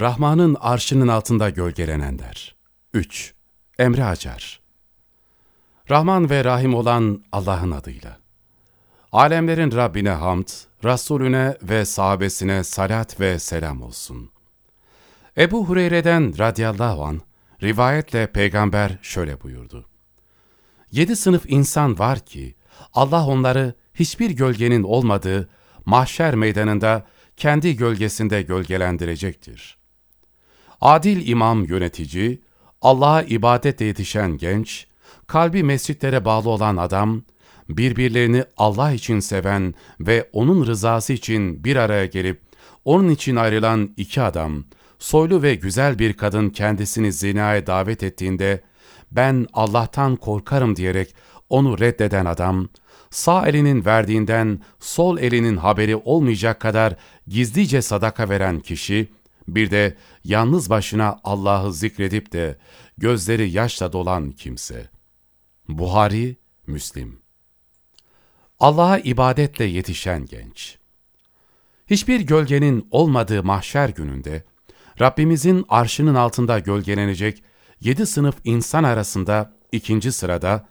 Rahman'ın arşının altında gölgelenenler. 3. Emre Acar Rahman ve Rahim olan Allah'ın adıyla. Alemlerin Rabbine hamd, Resulüne ve sahabesine salat ve selam olsun. Ebu Hureyre'den radıyallahu an rivayetle peygamber şöyle buyurdu. Yedi sınıf insan var ki Allah onları hiçbir gölgenin olmadığı mahşer meydanında kendi gölgesinde gölgelendirecektir. Adil imam yönetici, Allah'a ibadetle yetişen genç, kalbi mescitlere bağlı olan adam, birbirlerini Allah için seven ve O'nun rızası için bir araya gelip, onun için ayrılan iki adam, soylu ve güzel bir kadın kendisini zinaya davet ettiğinde, ben Allah'tan korkarım diyerek onu reddeden adam, sağ elinin verdiğinden sol elinin haberi olmayacak kadar gizlice sadaka veren kişi, bir de yalnız başına Allah'ı zikredip de gözleri yaşla dolan kimse. Buhari, Müslim Allah'a ibadetle yetişen genç. Hiçbir gölgenin olmadığı mahşer gününde, Rabbimizin arşının altında gölgelenecek yedi sınıf insan arasında ikinci sırada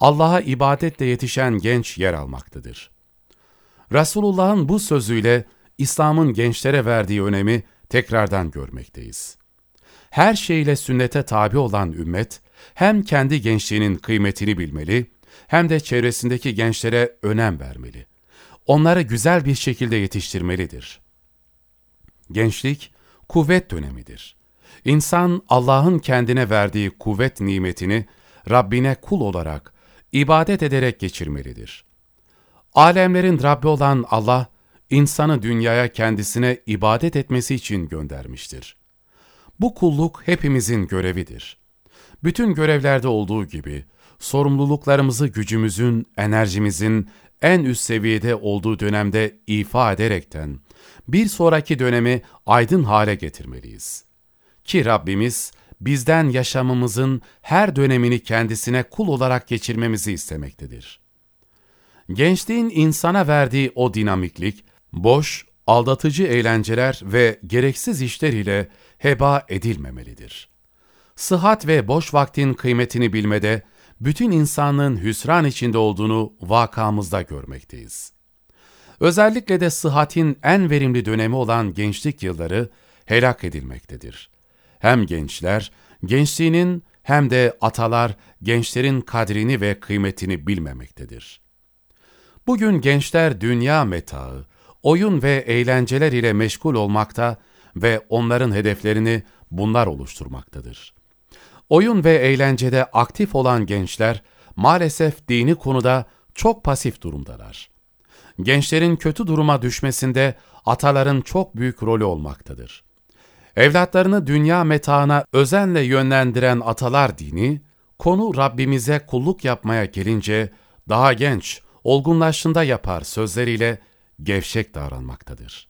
Allah'a ibadetle yetişen genç yer almaktadır. Resulullah'ın bu sözüyle İslam'ın gençlere verdiği önemi tekrardan görmekteyiz. Her şeyle sünnete tabi olan ümmet, hem kendi gençliğinin kıymetini bilmeli, hem de çevresindeki gençlere önem vermeli. Onları güzel bir şekilde yetiştirmelidir. Gençlik, kuvvet dönemidir. İnsan Allah'ın kendine verdiği kuvvet nimetini Rabbine kul olarak, ibadet ederek geçirmelidir. Alemlerin Rabbi olan Allah, insanı dünyaya kendisine ibadet etmesi için göndermiştir. Bu kulluk hepimizin görevidir. Bütün görevlerde olduğu gibi, sorumluluklarımızı gücümüzün, enerjimizin en üst seviyede olduğu dönemde ifa ederekten, bir sonraki dönemi aydın hale getirmeliyiz. Ki Rabbimiz, bizden yaşamımızın her dönemini kendisine kul olarak geçirmemizi istemektedir. Gençliğin insana verdiği o dinamiklik, boş, aldatıcı eğlenceler ve gereksiz işler ile heba edilmemelidir. Sıhhat ve boş vaktin kıymetini bilmede, bütün insanlığın hüsran içinde olduğunu vakamızda görmekteyiz. Özellikle de sıhhatin en verimli dönemi olan gençlik yılları helak edilmektedir. Hem gençler, gençliğinin hem de atalar gençlerin kadrini ve kıymetini bilmemektedir. Bugün gençler dünya metaı, oyun ve eğlenceler ile meşgul olmakta ve onların hedeflerini bunlar oluşturmaktadır. Oyun ve eğlencede aktif olan gençler maalesef dini konuda çok pasif durumdalar. Gençlerin kötü duruma düşmesinde ataların çok büyük rolü olmaktadır. Evlatlarını dünya metaına özenle yönlendiren atalar dini, konu Rabbimize kulluk yapmaya gelince daha genç, olgunlaştığında yapar sözleriyle gevşek davranmaktadır.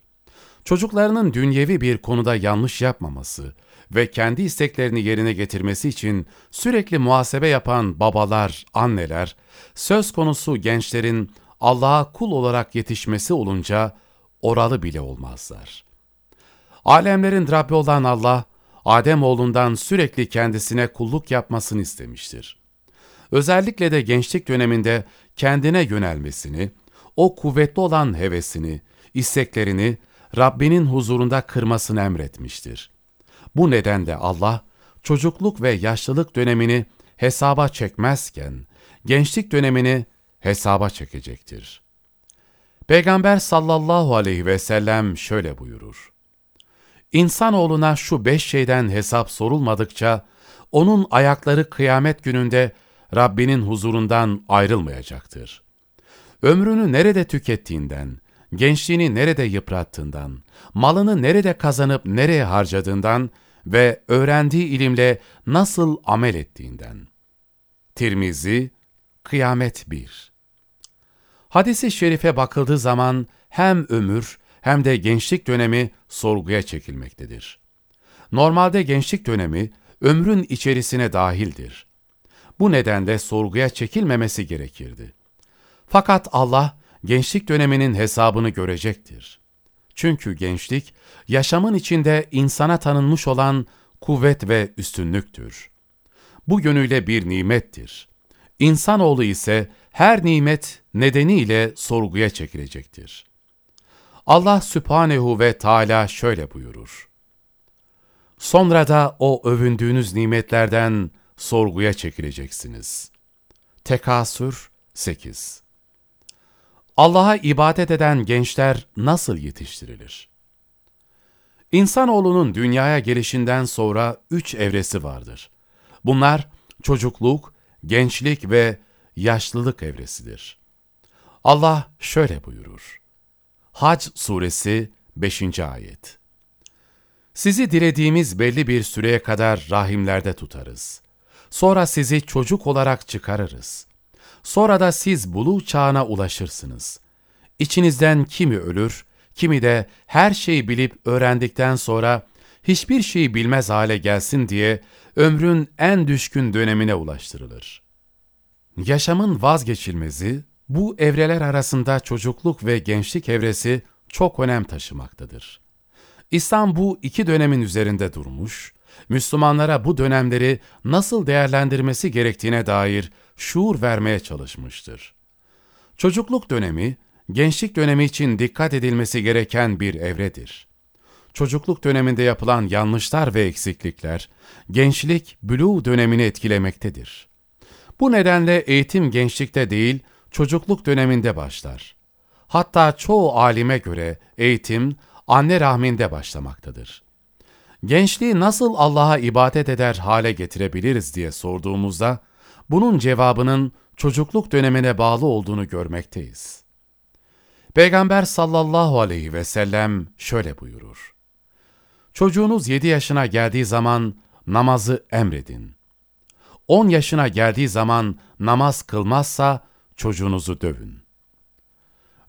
Çocuklarının dünyevi bir konuda yanlış yapmaması ve kendi isteklerini yerine getirmesi için sürekli muhasebe yapan babalar, anneler, söz konusu gençlerin Allah'a kul olarak yetişmesi olunca oralı bile olmazlar. Alemlerin Rabbi olan Allah, Adem oğlundan sürekli kendisine kulluk yapmasını istemiştir. Özellikle de gençlik döneminde kendine yönelmesini, o kuvvetli olan hevesini, isteklerini Rabbinin huzurunda kırmasını emretmiştir. Bu nedenle Allah, çocukluk ve yaşlılık dönemini hesaba çekmezken, gençlik dönemini hesaba çekecektir. Peygamber sallallahu aleyhi ve sellem şöyle buyurur. İnsanoğluna şu beş şeyden hesap sorulmadıkça, onun ayakları kıyamet gününde Rabbinin huzurundan ayrılmayacaktır. Ömrünü nerede tükettiğinden, gençliğini nerede yıprattığından, malını nerede kazanıp nereye harcadığından ve öğrendiği ilimle nasıl amel ettiğinden. Tirmizi, Kıyamet 1 Hadis-i şerife bakıldığı zaman hem ömür hem de gençlik dönemi sorguya çekilmektedir. Normalde gençlik dönemi ömrün içerisine dahildir. Bu nedenle sorguya çekilmemesi gerekirdi. Fakat Allah gençlik döneminin hesabını görecektir. Çünkü gençlik, yaşamın içinde insana tanınmış olan kuvvet ve üstünlüktür. Bu yönüyle bir nimettir. İnsanoğlu ise her nimet nedeniyle sorguya çekilecektir. Allah Sübhanehu ve Teala şöyle buyurur. Sonra da o övündüğünüz nimetlerden sorguya çekileceksiniz. Tekasür 8 Allah'a ibadet eden gençler nasıl yetiştirilir? İnsanoğlunun dünyaya gelişinden sonra üç evresi vardır. Bunlar çocukluk, gençlik ve yaşlılık evresidir. Allah şöyle buyurur. Hac suresi 5. ayet. Sizi dilediğimiz belli bir süreye kadar rahimlerde tutarız. Sonra sizi çocuk olarak çıkarırız. Sonra da siz buluğ çağına ulaşırsınız. İçinizden kimi ölür, kimi de her şeyi bilip öğrendikten sonra hiçbir şeyi bilmez hale gelsin diye ömrün en düşkün dönemine ulaştırılır. Yaşamın vazgeçilmezi, bu evreler arasında çocukluk ve gençlik evresi çok önem taşımaktadır. İslam bu iki dönemin üzerinde durmuş, Müslümanlara bu dönemleri nasıl değerlendirmesi gerektiğine dair şuur vermeye çalışmıştır. Çocukluk dönemi, gençlik dönemi için dikkat edilmesi gereken bir evredir. Çocukluk döneminde yapılan yanlışlar ve eksiklikler, gençlik, bülû dönemini etkilemektedir. Bu nedenle eğitim gençlikte değil, çocukluk döneminde başlar. Hatta çoğu alime göre eğitim, anne rahminde başlamaktadır. Gençliği nasıl Allah'a ibadet eder hale getirebiliriz diye sorduğumuzda, bunun cevabının çocukluk dönemine bağlı olduğunu görmekteyiz. Peygamber sallallahu aleyhi ve sellem şöyle buyurur. Çocuğunuz yedi yaşına geldiği zaman namazı emredin. On yaşına geldiği zaman namaz kılmazsa çocuğunuzu dövün.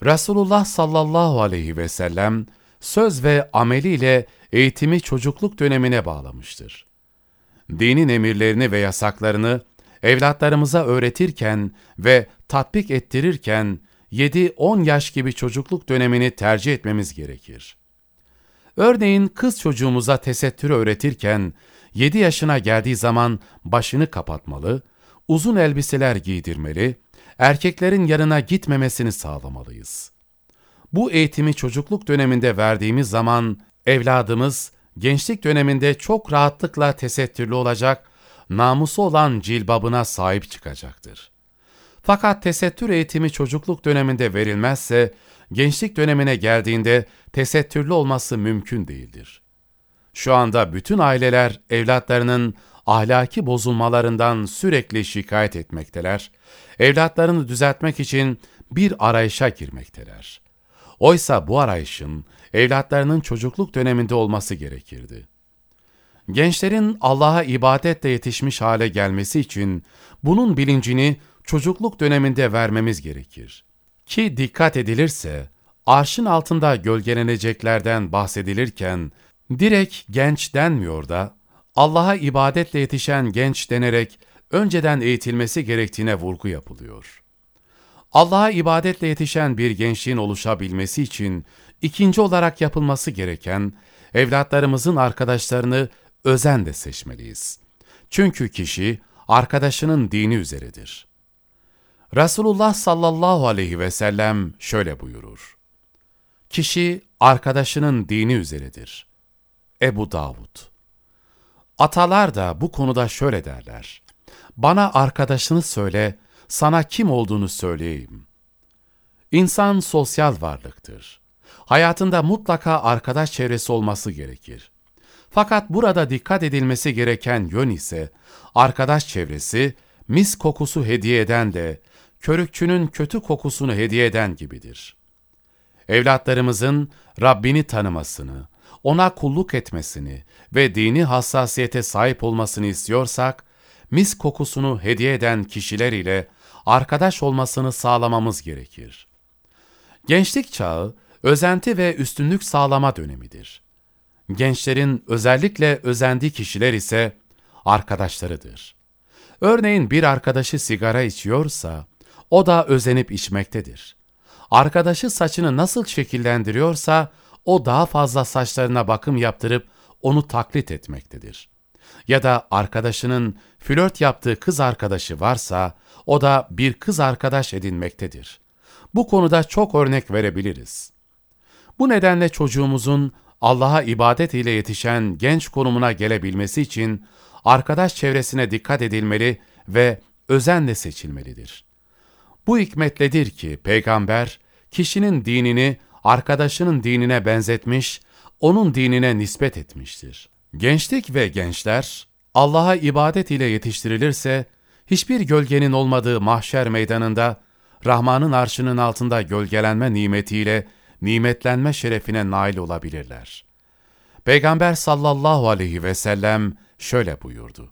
Resulullah sallallahu aleyhi ve sellem söz ve ameliyle eğitimi çocukluk dönemine bağlamıştır. Dinin emirlerini ve yasaklarını evlatlarımıza öğretirken ve tatbik ettirirken 7-10 yaş gibi çocukluk dönemini tercih etmemiz gerekir. Örneğin kız çocuğumuza tesettürü öğretirken 7 yaşına geldiği zaman başını kapatmalı, uzun elbiseler giydirmeli, erkeklerin yanına gitmemesini sağlamalıyız. Bu eğitimi çocukluk döneminde verdiğimiz zaman evladımız gençlik döneminde çok rahatlıkla tesettürlü olacak, namusu olan cilbabına sahip çıkacaktır. Fakat tesettür eğitimi çocukluk döneminde verilmezse, gençlik dönemine geldiğinde tesettürlü olması mümkün değildir. Şu anda bütün aileler evlatlarının ahlaki bozulmalarından sürekli şikayet etmekteler, evlatlarını düzeltmek için bir arayışa girmekteler. Oysa bu arayışın evlatlarının çocukluk döneminde olması gerekirdi. Gençlerin Allah'a ibadetle yetişmiş hale gelmesi için bunun bilincini çocukluk döneminde vermemiz gerekir. Ki dikkat edilirse, arşın altında gölgeleneceklerden bahsedilirken, direkt genç denmiyor da, Allah'a ibadetle yetişen genç denerek önceden eğitilmesi gerektiğine vurgu yapılıyor. Allah'a ibadetle yetişen bir gençliğin oluşabilmesi için ikinci olarak yapılması gereken, evlatlarımızın arkadaşlarını özenle seçmeliyiz. Çünkü kişi arkadaşının dini üzeredir. Resulullah sallallahu aleyhi ve sellem şöyle buyurur. Kişi arkadaşının dini üzeredir. Ebu Davud Atalar da bu konuda şöyle derler. Bana arkadaşını söyle, sana kim olduğunu söyleyeyim. İnsan sosyal varlıktır. Hayatında mutlaka arkadaş çevresi olması gerekir. Fakat burada dikkat edilmesi gereken yön ise, arkadaş çevresi, mis kokusu hediye eden de, körükçünün kötü kokusunu hediye eden gibidir. Evlatlarımızın Rabbini tanımasını, ona kulluk etmesini ve dini hassasiyete sahip olmasını istiyorsak, mis kokusunu hediye eden kişiler ile arkadaş olmasını sağlamamız gerekir. Gençlik çağı, özenti ve üstünlük sağlama dönemidir. Gençlerin özellikle özendiği kişiler ise arkadaşlarıdır. Örneğin bir arkadaşı sigara içiyorsa, o da özenip içmektedir. Arkadaşı saçını nasıl şekillendiriyorsa, o daha fazla saçlarına bakım yaptırıp onu taklit etmektedir. Ya da arkadaşının flört yaptığı kız arkadaşı varsa o da bir kız arkadaş edinmektedir. Bu konuda çok örnek verebiliriz. Bu nedenle çocuğumuzun Allah'a ibadet ile yetişen genç konumuna gelebilmesi için arkadaş çevresine dikkat edilmeli ve özenle seçilmelidir. Bu hikmetledir ki peygamber kişinin dinini arkadaşının dinine benzetmiş, onun dinine nispet etmiştir. Gençlik ve gençler Allah'a ibadet ile yetiştirilirse hiçbir gölgenin olmadığı mahşer meydanında Rahman'ın arşının altında gölgelenme nimetiyle nimetlenme şerefine nail olabilirler. Peygamber sallallahu aleyhi ve sellem şöyle buyurdu.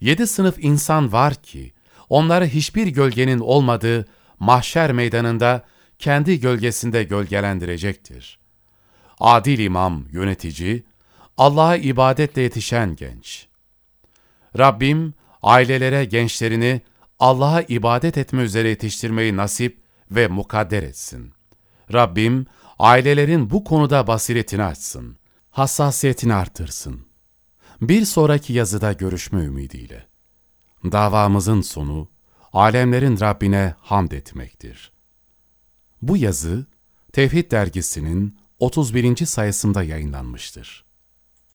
Yedi sınıf insan var ki, onları hiçbir gölgenin olmadığı mahşer meydanında kendi gölgesinde gölgelendirecektir. Adil imam, yönetici, Allah'a ibadetle yetişen genç. Rabbim, ailelere gençlerini Allah'a ibadet etme üzere yetiştirmeyi nasip ve mukadder etsin. Rabbim, ailelerin bu konuda basiretini açsın, hassasiyetini artırsın. Bir sonraki yazıda görüşme ümidiyle. Davamızın sonu, alemlerin Rabbine hamd etmektir. Bu yazı, Tevhid dergisinin 31. sayısında yayınlanmıştır.